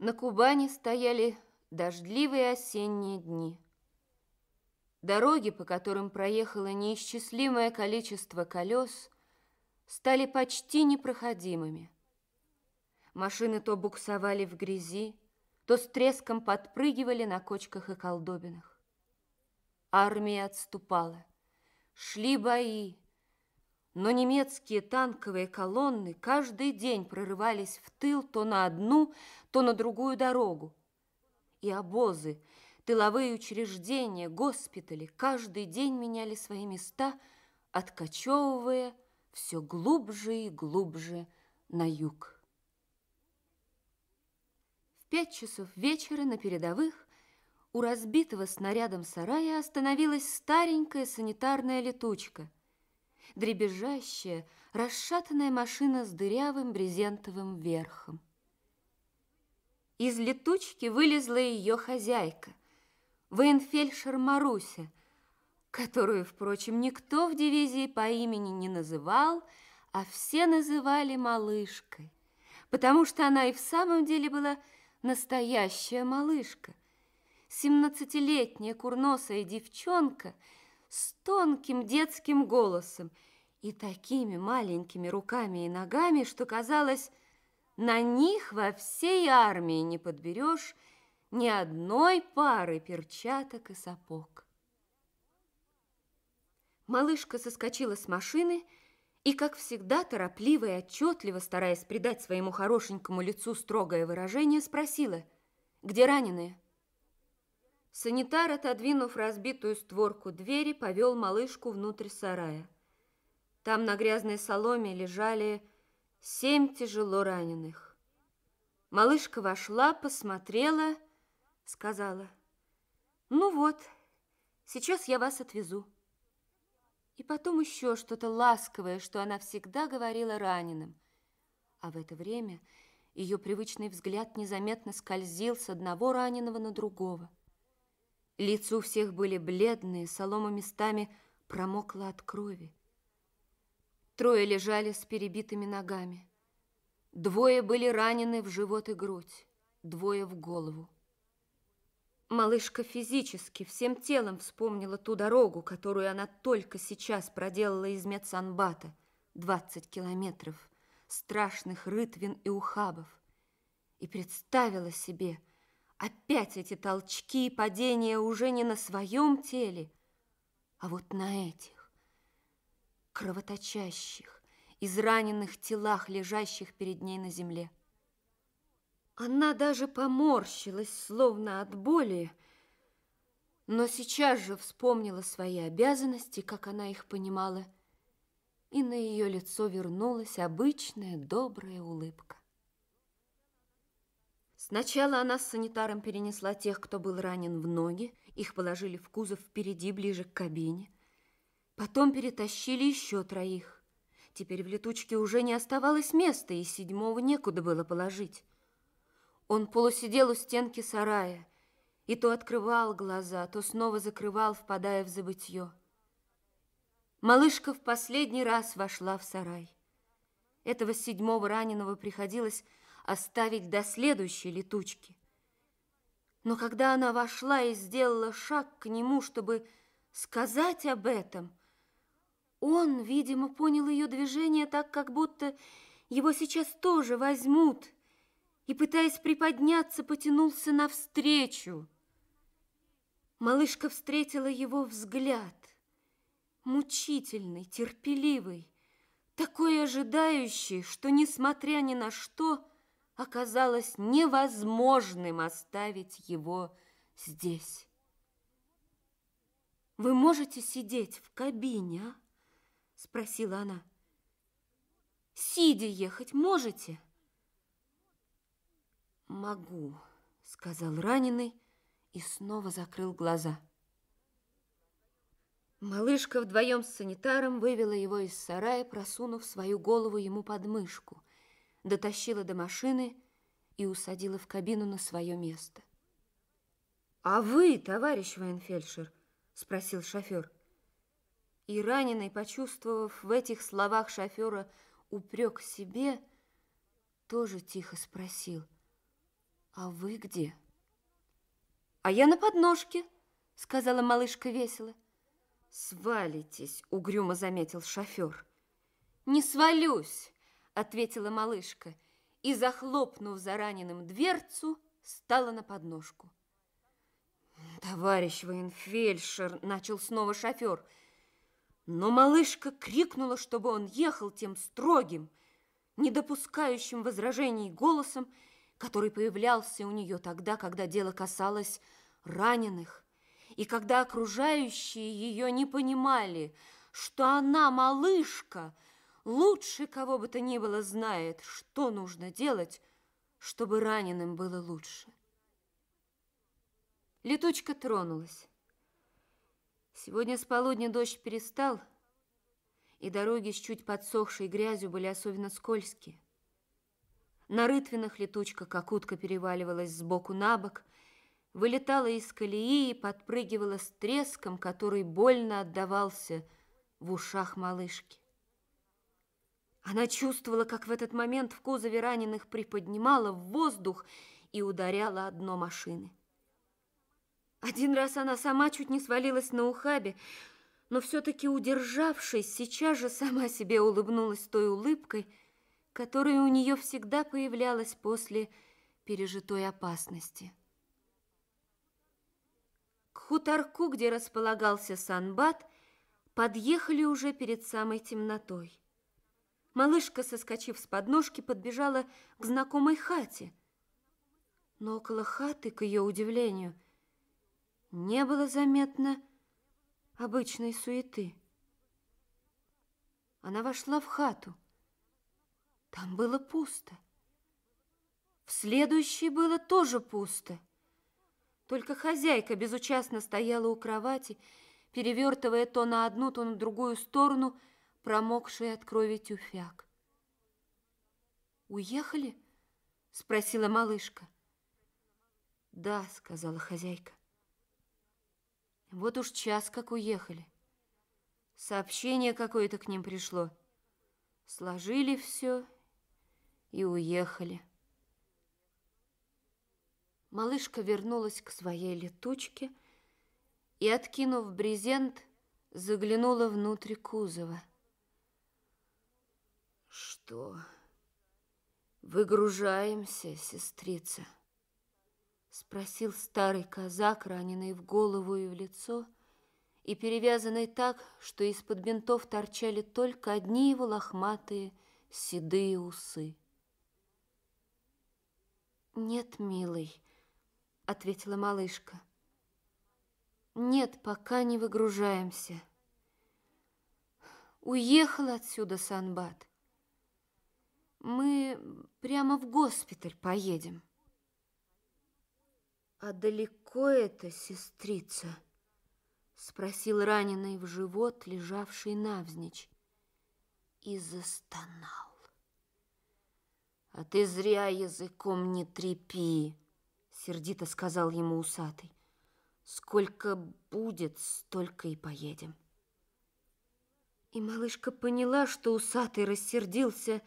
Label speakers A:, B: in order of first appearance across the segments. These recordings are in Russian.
A: На Кубани стояли дождливые осенние дни. Дороги, по которым проехало неисчислимое количество колес, стали почти непроходимыми. Машины то буксовали в грязи, то с треском подпрыгивали на кочках и колдобинах. Армия отступала. Шли бои, но немецкие танковые колонны каждый день прорывались в тыл то на одну, то на другую дорогу. И обозы, тыловые учреждения, госпитали каждый день меняли свои места, откачевывая все глубже и глубже на юг. В пять часов вечера на передовых у разбитого снарядом сарая остановилась старенькая санитарная летучка – дребезжащая, расшатанная машина с дырявым брезентовым верхом. Из летучки вылезла ее хозяйка, военфельдшер Маруся, которую, впрочем, никто в дивизии по имени не называл, а все называли малышкой, потому что она и в самом деле была настоящая малышка, семнадцатилетняя курносая девчонка – с тонким детским голосом и такими маленькими руками и ногами, что казалось, на них во всей армии не подберешь ни одной пары перчаток и сапог. Малышка соскочила с машины и, как всегда, торопливо и отчетливо, стараясь придать своему хорошенькому лицу строгое выражение, спросила, где раненые? Санитар, отодвинув разбитую створку двери, повел малышку внутрь сарая. Там на грязной соломе лежали семь тяжело раненых. Малышка вошла, посмотрела, сказала, «Ну вот, сейчас я вас отвезу». И потом еще что-то ласковое, что она всегда говорила раненым. А в это время ее привычный взгляд незаметно скользил с одного раненого на другого – Лица у всех были бледные, солома местами промокла от крови. Трое лежали с перебитыми ногами. Двое были ранены в живот и грудь, двое в голову. Малышка физически, всем телом вспомнила ту дорогу, которую она только сейчас проделала из Медсанбата, 20 километров, страшных рытвин и ухабов, и представила себе, Опять эти толчки и падения уже не на своем теле, а вот на этих кровоточащих, израненных телах, лежащих перед ней на земле. Она даже поморщилась, словно от боли, но сейчас же вспомнила свои обязанности, как она их понимала, и на ее лицо вернулась обычная добрая улыбка. Сначала она с санитаром перенесла тех, кто был ранен в ноги, их положили в кузов впереди, ближе к кабине. Потом перетащили еще троих. Теперь в летучке уже не оставалось места, и седьмого некуда было положить. Он полусидел у стенки сарая, и то открывал глаза, то снова закрывал, впадая в забытье. Малышка в последний раз вошла в сарай. Этого седьмого раненого приходилось оставить до следующей летучки. Но когда она вошла и сделала шаг к нему, чтобы сказать об этом, он, видимо, понял ее движение так, как будто его сейчас тоже возьмут, и, пытаясь приподняться, потянулся навстречу. Малышка встретила его взгляд, мучительный, терпеливый, такой ожидающий, что, несмотря ни на что, оказалось невозможным оставить его здесь. «Вы можете сидеть в кабине, а?» – спросила она. «Сидя ехать можете?» «Могу», – сказал раненый и снова закрыл глаза. Малышка вдвоем с санитаром вывела его из сарая, просунув свою голову ему под мышку – дотащила до машины и усадила в кабину на свое место. «А вы, товарищ военфельдшер?» – спросил шофер. И раненый, почувствовав в этих словах шофера упрек себе, тоже тихо спросил. «А вы где?» «А я на подножке», — сказала малышка весело. «Свалитесь», — угрюмо заметил шофер. «Не свалюсь», — ответила малышка, и, захлопнув за раненым дверцу, стала на подножку. «Товарищ военфельдшер!» — начал снова шофер. Но малышка крикнула, чтобы он ехал тем строгим, не допускающим возражений голосом, который появлялся у нее тогда, когда дело касалось раненых, и когда окружающие ее не понимали, что она, малышка, лучше кого бы то ни было знает, что нужно делать, чтобы раненым было лучше. Летучка тронулась. Сегодня с полудня дождь перестал, и дороги с чуть подсохшей грязью были особенно скользкие. На рытвинах летучка, как утка, переваливалась сбоку на бок, вылетала из колеи и подпрыгивала с треском, который больно отдавался в ушах малышки. Она чувствовала, как в этот момент в кузове раненых приподнимала в воздух и ударяла одно машины. Один раз она сама чуть не свалилась на ухабе, но все-таки удержавшись, сейчас же сама себе улыбнулась той улыбкой, которая у нее всегда появлялась после пережитой опасности. К хуторку, где располагался Санбат, подъехали уже перед самой темнотой. Малышка, соскочив с подножки, подбежала к знакомой хате. Но около хаты, к ее удивлению, не было заметно обычной суеты. Она вошла в хату. Там было пусто. В следующей было тоже пусто. Только хозяйка безучастно стояла у кровати, перевертывая то на одну, то на другую сторону промокший от крови тюфяк. «Уехали?» — спросила малышка. «Да», — сказала хозяйка. «Вот уж час как уехали. Сообщение какое-то к ним пришло. Сложили все и уехали. Малышка вернулась к своей летучке и, откинув брезент, заглянула внутрь кузова. Что? Выгружаемся, сестрица? Спросил старый казак, раненый в голову и в лицо, и перевязанный так, что из-под бинтов торчали только одни его лохматые седые усы. «Нет, милый», — ответила малышка. «Нет, пока не выгружаемся. Уехал отсюда Санбат. Мы прямо в госпиталь поедем». «А далеко это, сестрица?» — спросил раненый в живот, лежавший навзничь, и застонал. «А ты зря языком не трепи!» — сердито сказал ему усатый. «Сколько будет, столько и поедем». И малышка поняла, что усатый рассердился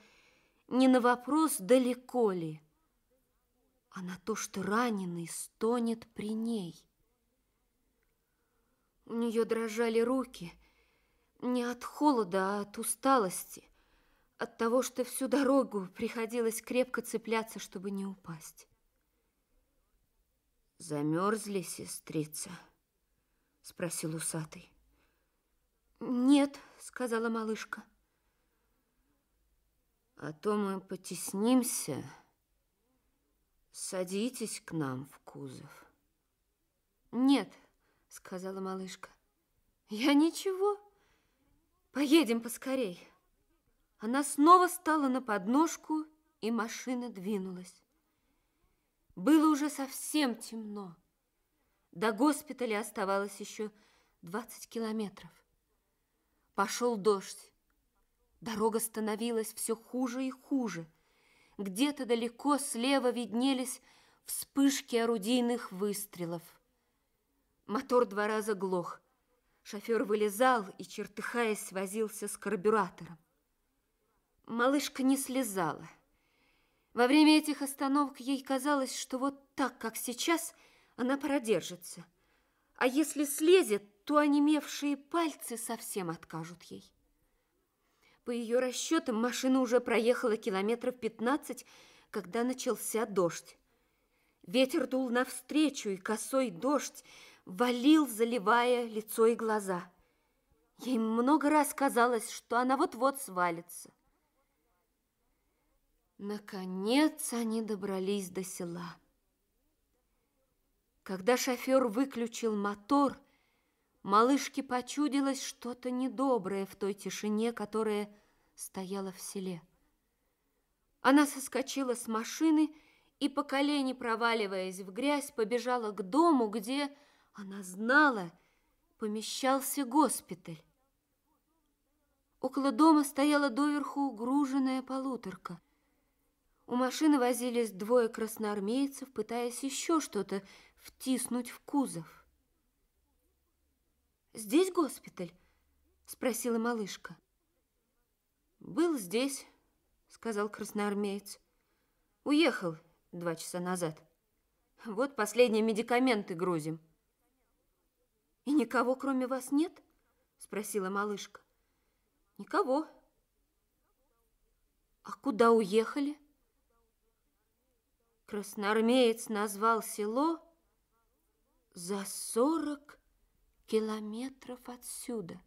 A: не на вопрос, далеко ли, а на то, что раненый стонет при ней. У нее дрожали руки не от холода, а от усталости от того, что всю дорогу приходилось крепко цепляться, чтобы не упасть. «Замерзли, сестрица?» — спросил усатый. «Нет», — сказала малышка. «А то мы потеснимся. Садитесь к нам в кузов». «Нет», — сказала малышка. «Я ничего. Поедем поскорей». Она снова стала на подножку, и машина двинулась. Было уже совсем темно. До госпиталя оставалось еще 20 километров. Пошел дождь. Дорога становилась все хуже и хуже. Где-то далеко слева виднелись вспышки орудийных выстрелов. Мотор два раза глох. Шофер вылезал и, чертыхаясь, возился с карбюратором. Малышка не слезала. Во время этих остановок ей казалось, что вот так, как сейчас, она продержится. А если слезет, то онемевшие пальцы совсем откажут ей. По ее расчетам, машина уже проехала километров 15, когда начался дождь. Ветер дул навстречу, и косой дождь валил, заливая лицо и глаза. Ей много раз казалось, что она вот-вот свалится. Наконец они добрались до села. Когда шофер выключил мотор, малышке почудилось что-то недоброе в той тишине, которая стояла в селе. Она соскочила с машины и, по колени проваливаясь в грязь, побежала к дому, где, она знала, помещался госпиталь. Около дома стояла доверху груженная полуторка – у машины возились двое красноармейцев, пытаясь еще что-то втиснуть в кузов. «Здесь госпиталь?» – спросила малышка. «Был здесь», – сказал красноармеец. «Уехал два часа назад. Вот последние медикаменты грузим». «И никого, кроме вас, нет?» – спросила малышка. «Никого». «А куда уехали?» Красноармеец назвал село за сорок километров отсюда.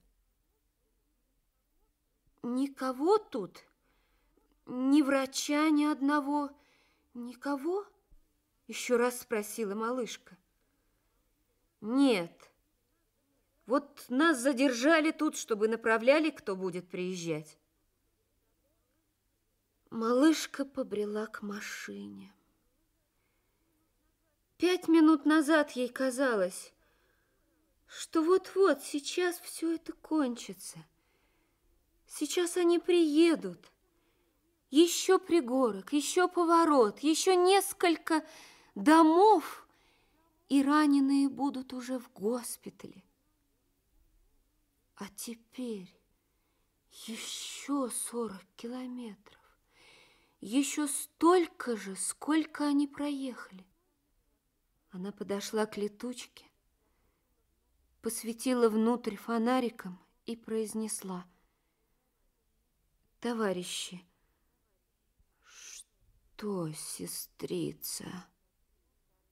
A: Никого тут, ни врача, ни одного, никого? Еще раз спросила малышка. Нет. Вот нас задержали тут, чтобы направляли, кто будет приезжать. Малышка побрела к машине. Пять минут назад ей казалось, что вот-вот сейчас все это кончится. Сейчас они приедут. Еще пригорок, еще поворот, еще несколько домов, и раненые будут уже в госпитале. А теперь еще сорок километров, еще столько же, сколько они проехали. Она подошла к летучке, посветила внутрь фонариком и произнесла. «Товарищи, что, сестрица?»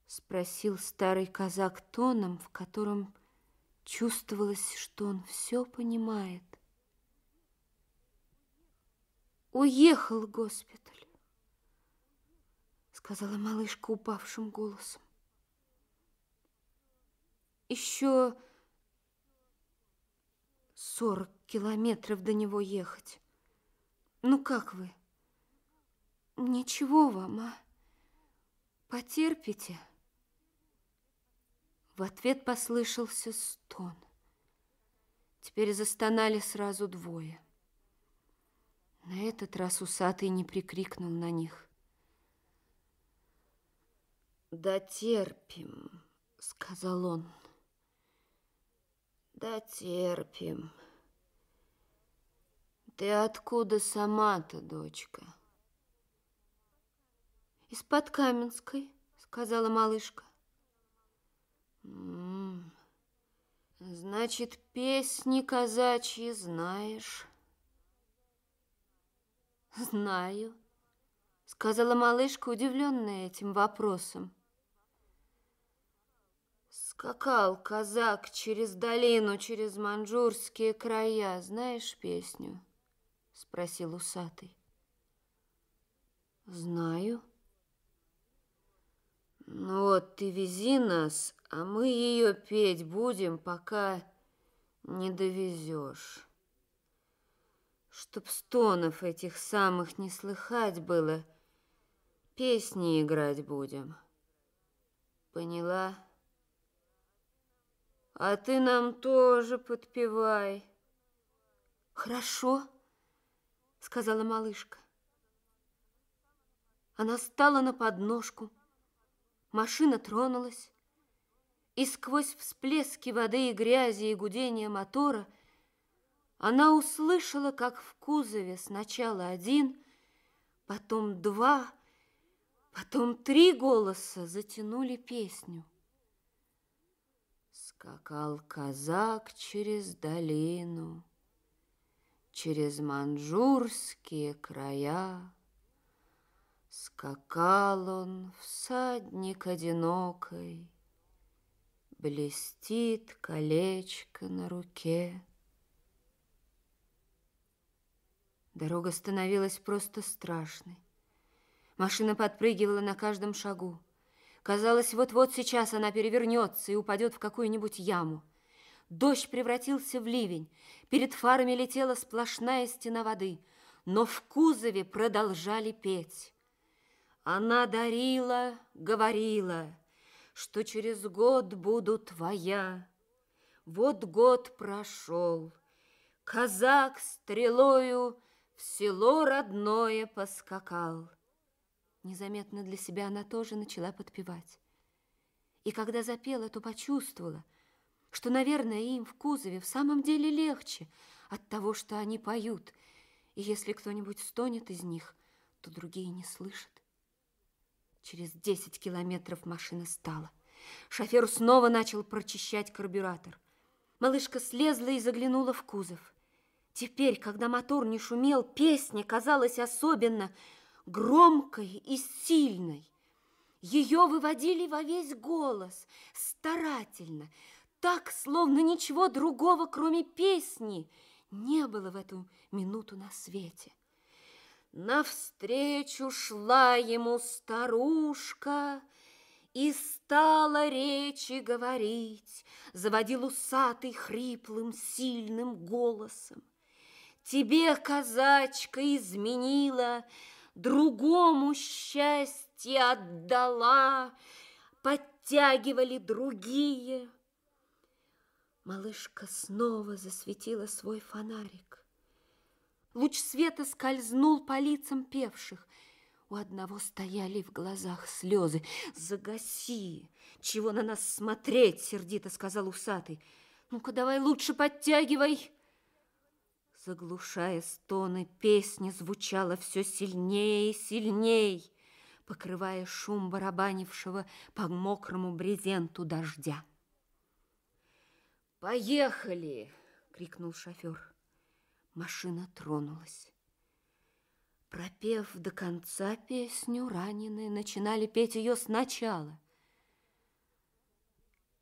A: Спросил старый казак тоном, в котором чувствовалось, что он все понимает. «Уехал госпиталь», сказала малышка упавшим голосом еще сорок километров до него ехать. Ну как вы? Ничего вам, а? Потерпите? В ответ послышался стон. Теперь застонали сразу двое. На этот раз усатый не прикрикнул на них. «Дотерпим», — сказал он. Да терпим. Ты откуда сама-то, дочка? Из-под Каменской, сказала малышка. М -м, значит, песни казачьи знаешь? Знаю, сказала малышка, удивленная этим вопросом. Скакал казак через долину, через манжурские края. Знаешь песню? Спросил усатый. Знаю. Ну вот ты вези нас, а мы ее петь будем, пока не довезешь. Чтоб стонов этих самых не слыхать было, песни играть будем. Поняла? А ты нам тоже подпевай. Хорошо, сказала малышка. Она стала на подножку. Машина тронулась, и сквозь всплески воды и грязи и гудение мотора она услышала, как в кузове сначала один, потом два Потом три голоса затянули песню. Скакал казак через долину, Через манжурские края. Скакал он, всадник одинокой, Блестит колечко на руке. Дорога становилась просто страшной. Машина подпрыгивала на каждом шагу. Казалось, вот-вот сейчас она перевернется и упадет в какую-нибудь яму. Дождь превратился в ливень. Перед фарами летела сплошная стена воды, но в кузове продолжали петь. Она дарила, говорила, что через год буду твоя. Вот год прошел, казак стрелою в село родное поскакал. Незаметно для себя она тоже начала подпевать. И когда запела, то почувствовала, что, наверное, им в кузове в самом деле легче от того, что они поют, и если кто-нибудь стонет из них, то другие не слышат. Через десять километров машина стала. Шофер снова начал прочищать карбюратор. Малышка слезла и заглянула в кузов. Теперь, когда мотор не шумел, песня казалась особенно громкой и сильной. Ее выводили во весь голос, старательно, так, словно ничего другого, кроме песни, не было в эту минуту на свете. Навстречу шла ему старушка и стала речи говорить, заводил усатый хриплым, сильным голосом. Тебе, казачка, изменила, другому счастье отдала, подтягивали другие. Малышка снова засветила свой фонарик. Луч света скользнул по лицам певших. У одного стояли в глазах слезы. «Загаси! Чего на нас смотреть?» — сердито сказал усатый. «Ну-ка, давай лучше подтягивай!» Заглушая стоны, песня звучала все сильнее и сильней, покрывая шум барабанившего по мокрому брезенту дождя. «Поехали!» — крикнул шофер. Машина тронулась. Пропев до конца песню, раненые начинали петь ее сначала.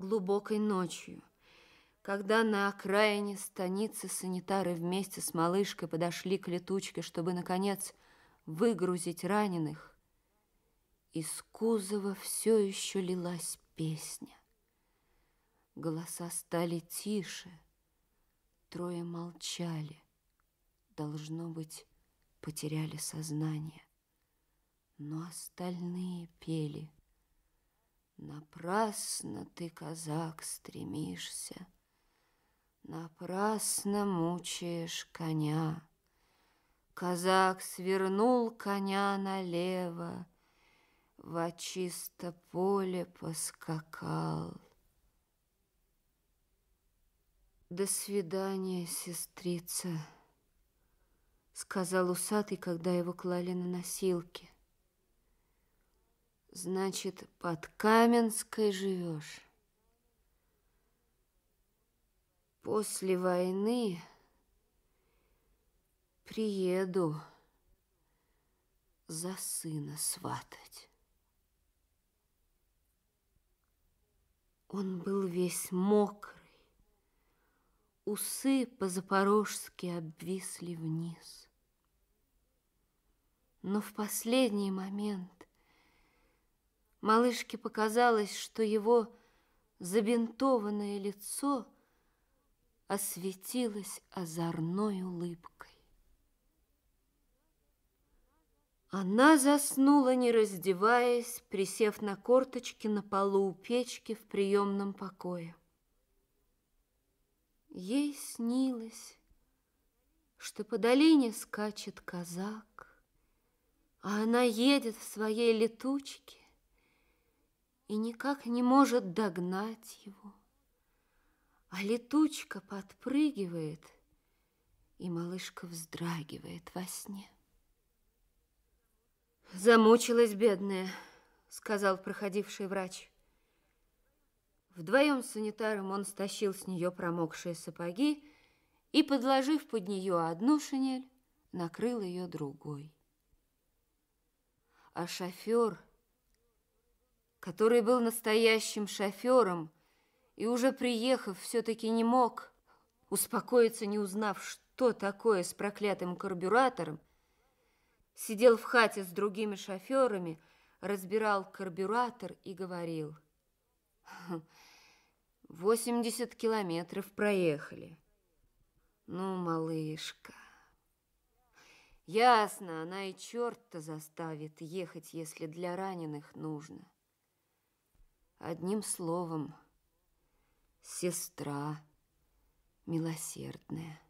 A: Глубокой ночью, когда на окраине станицы санитары вместе с малышкой подошли к летучке, чтобы, наконец, выгрузить раненых, из кузова все еще лилась песня. Голоса стали тише, трое молчали должно быть, потеряли сознание. Но остальные пели. Напрасно ты, казак, стремишься, Напрасно мучаешь коня. Казак свернул коня налево, В чисто поле поскакал. До свидания, сестрица сказал усатый, когда его клали на носилки. Значит, под Каменской живешь. После войны приеду за сына сватать. Он был весь мокрый, усы по-запорожски обвисли вниз. Но в последний момент малышке показалось, что его забинтованное лицо осветилось озорной улыбкой. Она заснула, не раздеваясь, присев на корточки на полу у печки в приемном покое. Ей снилось, что по долине скачет казак, а она едет в своей летучке и никак не может догнать его. А летучка подпрыгивает, и малышка вздрагивает во сне. Замучилась бедная, сказал проходивший врач. Вдвоем с санитаром он стащил с нее промокшие сапоги и, подложив под нее одну шинель, накрыл ее другой. А шофер, который был настоящим шофером и уже приехав, все-таки не мог успокоиться, не узнав, что такое с проклятым карбюратором, сидел в хате с другими шоферами, разбирал карбюратор и говорил, «Восемьдесят километров проехали. Ну, малышка, ясно, она и черта заставит ехать, если для раненых нужно. Одним словом, сестра милосердная».